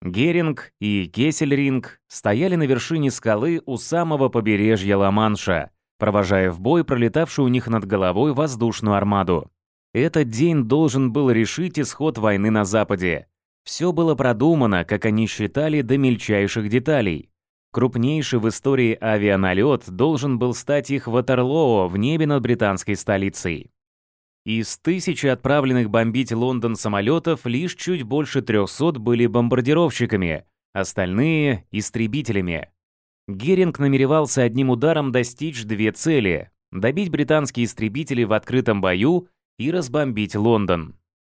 Геринг и Кессельринг стояли на вершине скалы у самого побережья Ла-Манша – провожая в бой пролетавшую у них над головой воздушную армаду. Этот день должен был решить исход войны на Западе. Все было продумано, как они считали, до мельчайших деталей. Крупнейший в истории авианалет должен был стать их Ватерлоо в небе над британской столицей. Из тысячи отправленных бомбить Лондон самолетов лишь чуть больше 300 были бомбардировщиками, остальные — истребителями. Геринг намеревался одним ударом достичь две цели – добить британские истребители в открытом бою и разбомбить Лондон.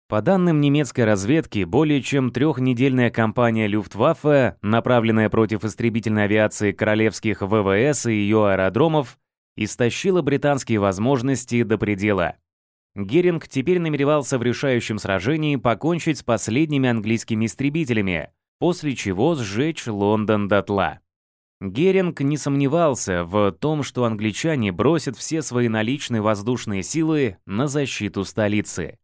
По данным немецкой разведки, более чем трехнедельная кампания Люфтваффе, направленная против истребительной авиации королевских ВВС и ее аэродромов, истощила британские возможности до предела. Геринг теперь намеревался в решающем сражении покончить с последними английскими истребителями, после чего сжечь Лондон дотла. Геринг не сомневался в том, что англичане бросят все свои наличные воздушные силы на защиту столицы.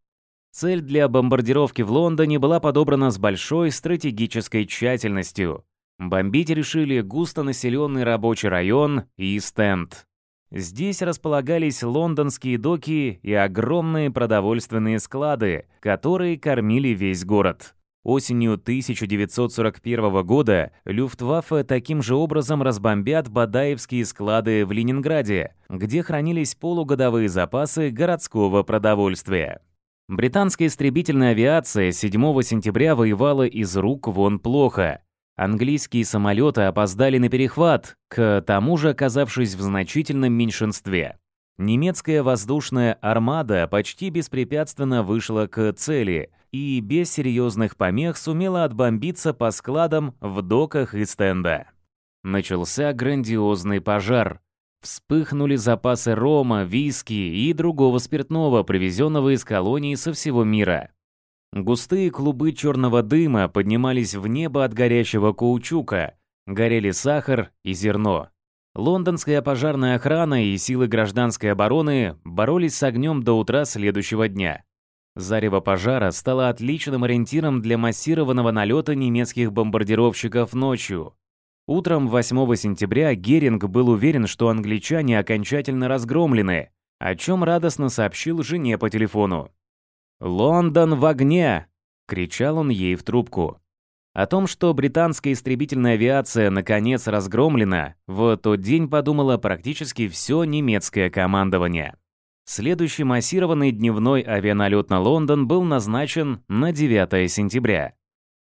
Цель для бомбардировки в Лондоне была подобрана с большой стратегической тщательностью. Бомбить решили густонаселенный рабочий район и стенд. Здесь располагались лондонские доки и огромные продовольственные склады, которые кормили весь город. Осенью 1941 года Люфтваффе таким же образом разбомбят Бадаевские склады в Ленинграде, где хранились полугодовые запасы городского продовольствия. Британская истребительная авиация 7 сентября воевала из рук вон плохо. Английские самолеты опоздали на перехват, к тому же оказавшись в значительном меньшинстве. Немецкая воздушная армада почти беспрепятственно вышла к цели – и без серьезных помех сумела отбомбиться по складам в доках и стенда. Начался грандиозный пожар. Вспыхнули запасы рома, виски и другого спиртного, привезенного из колоний со всего мира. Густые клубы черного дыма поднимались в небо от горящего каучука, горели сахар и зерно. Лондонская пожарная охрана и силы гражданской обороны боролись с огнем до утра следующего дня. Зарево пожара стало отличным ориентиром для массированного налета немецких бомбардировщиков ночью. Утром 8 сентября Геринг был уверен, что англичане окончательно разгромлены, о чем радостно сообщил жене по телефону. «Лондон в огне!» — кричал он ей в трубку. О том, что британская истребительная авиация наконец разгромлена, в тот день подумало практически все немецкое командование. Следующий массированный дневной авианалет на Лондон был назначен на 9 сентября.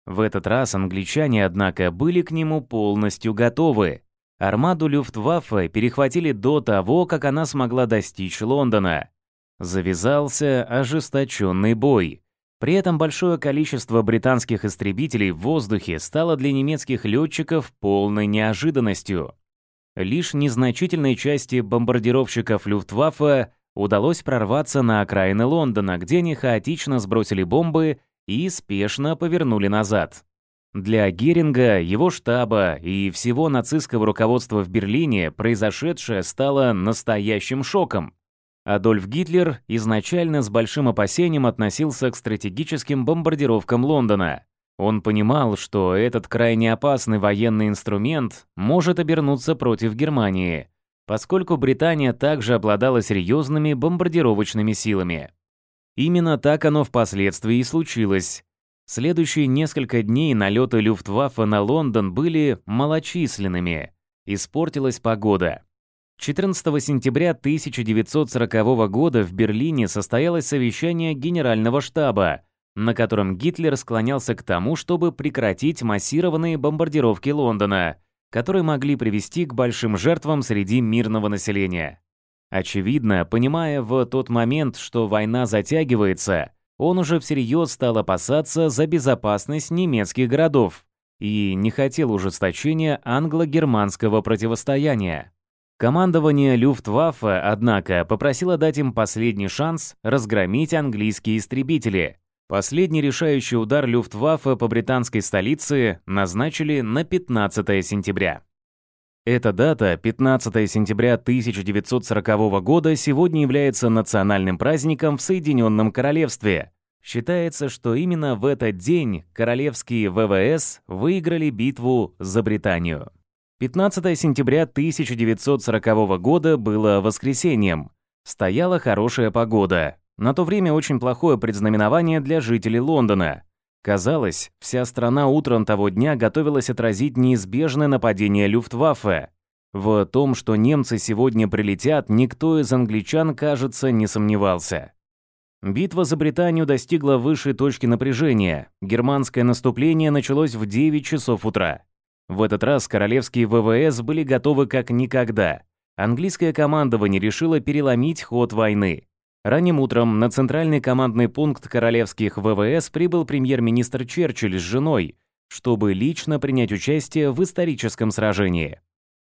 В этот раз англичане, однако, были к нему полностью готовы. Армаду Люфтваффе перехватили до того, как она смогла достичь Лондона. Завязался ожесточенный бой. При этом большое количество британских истребителей в воздухе стало для немецких летчиков полной неожиданностью. Лишь незначительной части бомбардировщиков Люфтваффе удалось прорваться на окраины Лондона, где они хаотично сбросили бомбы и спешно повернули назад. Для Геринга, его штаба и всего нацистского руководства в Берлине произошедшее стало настоящим шоком. Адольф Гитлер изначально с большим опасением относился к стратегическим бомбардировкам Лондона. Он понимал, что этот крайне опасный военный инструмент может обернуться против Германии – поскольку Британия также обладала серьезными бомбардировочными силами. Именно так оно впоследствии и случилось. Следующие несколько дней налеты Люфтваффе на Лондон были малочисленными. Испортилась погода. 14 сентября 1940 года в Берлине состоялось совещание Генерального штаба, на котором Гитлер склонялся к тому, чтобы прекратить массированные бомбардировки Лондона которые могли привести к большим жертвам среди мирного населения. Очевидно, понимая в тот момент, что война затягивается, он уже всерьез стал опасаться за безопасность немецких городов и не хотел ужесточения англо-германского противостояния. Командование Люфтваффе, однако, попросило дать им последний шанс разгромить английские истребители – Последний решающий удар Люфтваффе по британской столице назначили на 15 сентября. Эта дата, 15 сентября 1940 года, сегодня является национальным праздником в Соединенном Королевстве. Считается, что именно в этот день королевские ВВС выиграли битву за Британию. 15 сентября 1940 года было воскресеньем. Стояла хорошая погода, на то время очень плохое предзнаменование для жителей Лондона. Казалось, вся страна утром того дня готовилась отразить неизбежное нападение Люфтваффе. В том, что немцы сегодня прилетят, никто из англичан, кажется, не сомневался. Битва за Британию достигла высшей точки напряжения. Германское наступление началось в 9 часов утра. В этот раз королевские ВВС были готовы как никогда. Английское командование решило переломить ход войны. Ранним утром на центральный командный пункт королевских ВВС прибыл премьер-министр Черчилль с женой, чтобы лично принять участие в историческом сражении.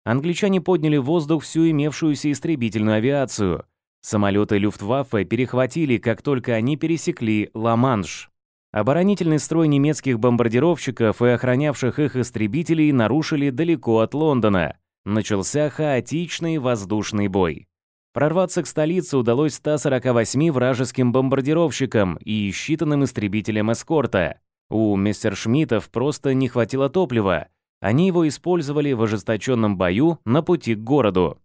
Англичане подняли в воздух всю имевшуюся истребительную авиацию. Самолеты Люфтваффе перехватили, как только они пересекли Ла-Манш. Оборонительный строй немецких бомбардировщиков и охранявших их истребителей нарушили далеко от Лондона. Начался хаотичный воздушный бой прорваться к столице удалось 148 вражеским бомбардировщикам и считанным истребителям эскорта. У мессершмиттов просто не хватило топлива. Они его использовали в ожесточенном бою на пути к городу.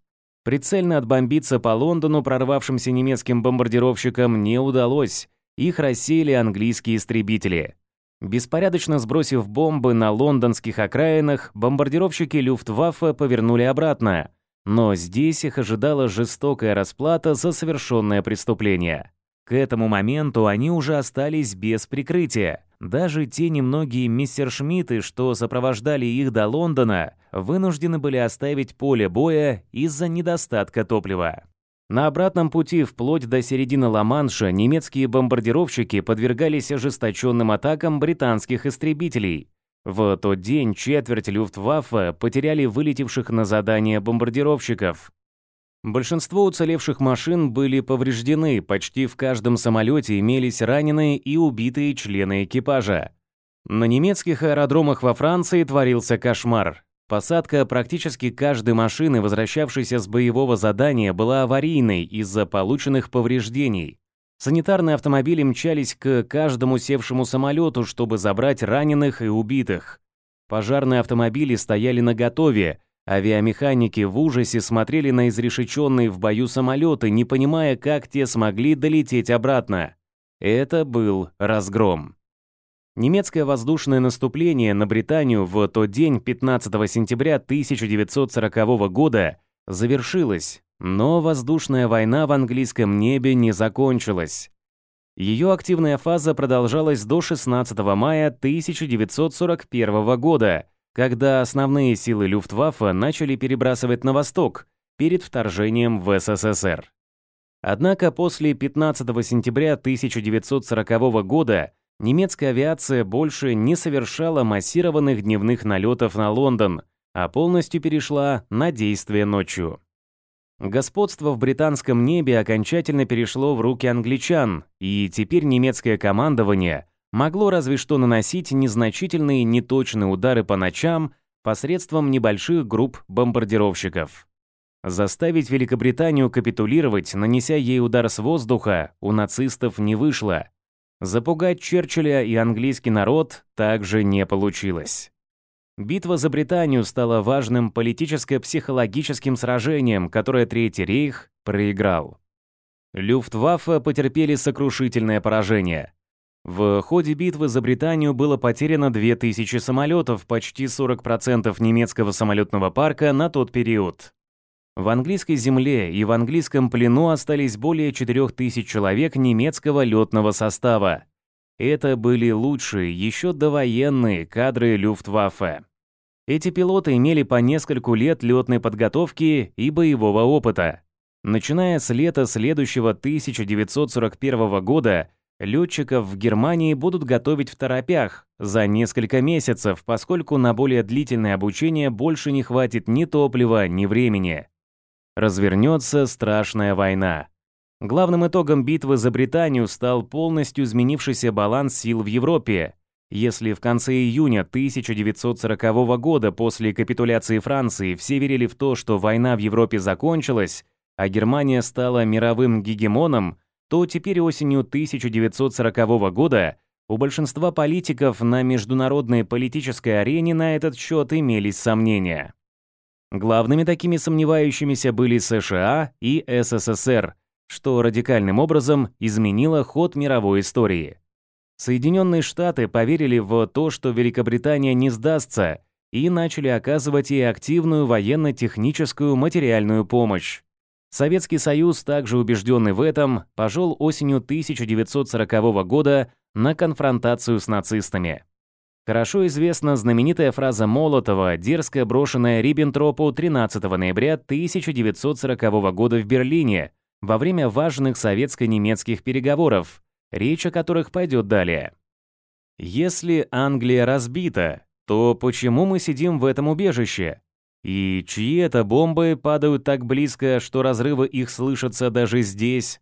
Прицельно отбомбиться по Лондону прорвавшимся немецким бомбардировщикам не удалось. Их рассеяли английские истребители. Беспорядочно сбросив бомбы на лондонских окраинах, бомбардировщики Люфтваффе повернули обратно – но здесь их ожидала жестокая расплата за совершенное преступление. К этому моменту они уже остались без прикрытия. Даже те немногие мистер Шмидты, что сопровождали их до Лондона, вынуждены были оставить поле боя из-за недостатка топлива. На обратном пути вплоть до середины Ла-Манша немецкие бомбардировщики подвергались ожесточенным атакам британских истребителей, в тот день четверть Люфтваффе потеряли вылетевших на задание бомбардировщиков. Большинство уцелевших машин были повреждены, почти в каждом самолете имелись раненые и убитые члены экипажа. На немецких аэродромах во Франции творился кошмар. Посадка практически каждой машины, возвращавшейся с боевого задания, была аварийной из-за полученных повреждений. Санитарные автомобили мчались к каждому севшему самолету, чтобы забрать раненых и убитых. Пожарные автомобили стояли наготове, авиамеханики в ужасе смотрели на изрешеченные в бою самолеты, не понимая, как те смогли долететь обратно. Это был разгром. Немецкое воздушное наступление на Британию в тот день, 15 сентября 1940 года, завершилась, но воздушная война в английском небе не закончилась. Ее активная фаза продолжалась до 16 мая 1941 года, когда основные силы Люфтваффе начали перебрасывать на восток перед вторжением в СССР. Однако после 15 сентября 1940 года немецкая авиация больше не совершала массированных дневных налетов на Лондон – а полностью перешла на действие ночью. Господство в британском небе окончательно перешло в руки англичан, и теперь немецкое командование могло разве что наносить незначительные неточные удары по ночам посредством небольших групп бомбардировщиков. Заставить Великобританию капитулировать, нанеся ей удар с воздуха, у нацистов не вышло. Запугать Черчилля и английский народ также не получилось. Битва за Британию стала важным политическо-психологическим сражением, которое Третий рейх проиграл. Люфтваффе потерпели сокрушительное поражение. В ходе битвы за Британию было потеряно 2000 самолетов, почти 40% немецкого самолетного парка на тот период. В английской земле и в английском плену остались более 4000 человек немецкого летного состава. Это были лучшие еще довоенные кадры Люфтваффе. Эти пилоты имели по нескольку лет летной подготовки и боевого опыта. Начиная с лета следующего 1941 года, летчиков в Германии будут готовить в торопях за несколько месяцев, поскольку на более длительное обучение больше не хватит ни топлива, ни времени. Развернется страшная война. Главным итогом битвы за Британию стал полностью изменившийся баланс сил в Европе. Если в конце июня 1940 года после капитуляции Франции все верили в то, что война в Европе закончилась, а Германия стала мировым гегемоном, то теперь осенью 1940 года у большинства политиков на международной политической арене на этот счет имелись сомнения. Главными такими сомневающимися были США и СССР – что радикальным образом изменило ход мировой истории. Соединенные Штаты поверили в то, что Великобритания не сдастся, и начали оказывать ей активную военно-техническую материальную помощь. Советский Союз, также убежденный в этом, пошел осенью 1940 года на конфронтацию с нацистами. Хорошо известна знаменитая фраза Молотова, дерзко брошенная Риббентропу 13 ноября 1940 года в Берлине – во время важных советско-немецких переговоров, речь о которых пойдет далее. Если Англия разбита, то почему мы сидим в этом убежище? И чьи это бомбы падают так близко, что разрывы их слышатся даже здесь?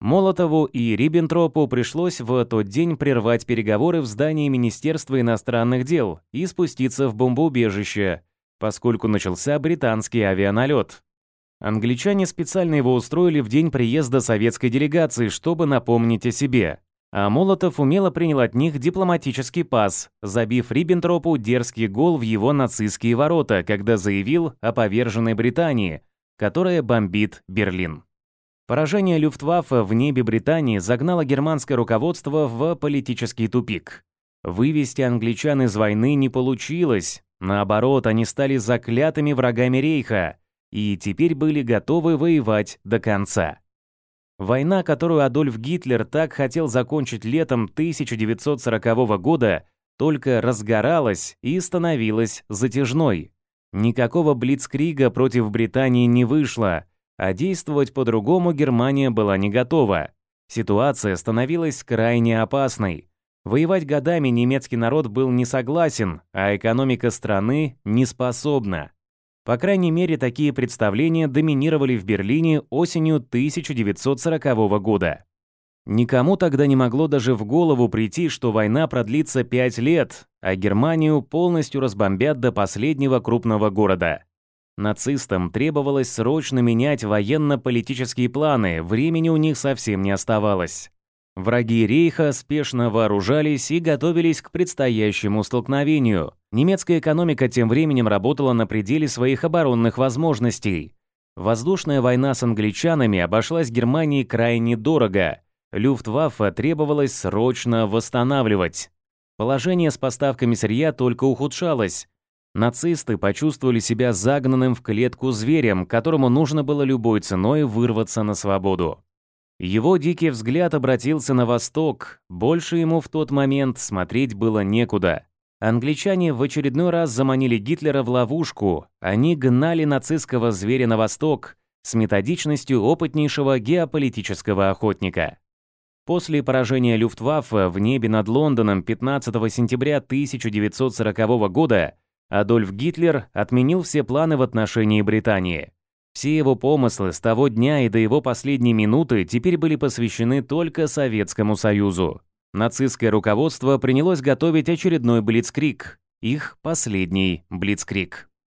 Молотову и Риббентропу пришлось в тот день прервать переговоры в здании Министерства иностранных дел и спуститься в бомбоубежище, поскольку начался британский авианалет. Англичане специально его устроили в день приезда советской делегации, чтобы напомнить о себе. А Молотов умело принял от них дипломатический пас, забив Риббентропу дерзкий гол в его нацистские ворота, когда заявил о поверженной Британии, которая бомбит Берлин. Поражение Люфтваффе в небе Британии загнало германское руководство в политический тупик. Вывести англичан из войны не получилось. Наоборот, они стали заклятыми врагами Рейха – и теперь были готовы воевать до конца. Война, которую Адольф Гитлер так хотел закончить летом 1940 года, только разгоралась и становилась затяжной. Никакого блицкрига против Британии не вышло, а действовать по-другому Германия была не готова. Ситуация становилась крайне опасной. Воевать годами немецкий народ был не согласен, а экономика страны не способна. По крайней мере, такие представления доминировали в Берлине осенью 1940 года. Никому тогда не могло даже в голову прийти, что война продлится пять лет, а Германию полностью разбомбят до последнего крупного города. Нацистам требовалось срочно менять военно-политические планы, времени у них совсем не оставалось. Враги рейха спешно вооружались и готовились к предстоящему столкновению. Немецкая экономика тем временем работала на пределе своих оборонных возможностей. Воздушная война с англичанами обошлась Германии крайне дорого. Люфтваффе требовалось срочно восстанавливать. Положение с поставками сырья только ухудшалось. Нацисты почувствовали себя загнанным в клетку зверем, которому нужно было любой ценой вырваться на свободу. Его дикий взгляд обратился на восток, больше ему в тот момент смотреть было некуда. Англичане в очередной раз заманили Гитлера в ловушку, они гнали нацистского зверя на восток с методичностью опытнейшего геополитического охотника. После поражения Люфтваффе в небе над Лондоном 15 сентября 1940 года Адольф Гитлер отменил все планы в отношении Британии. Все его помыслы с того дня и до его последней минуты теперь были посвящены только Советскому Союзу. Нацистское руководство принялось готовить очередной блицкрик, их последний блицкрик.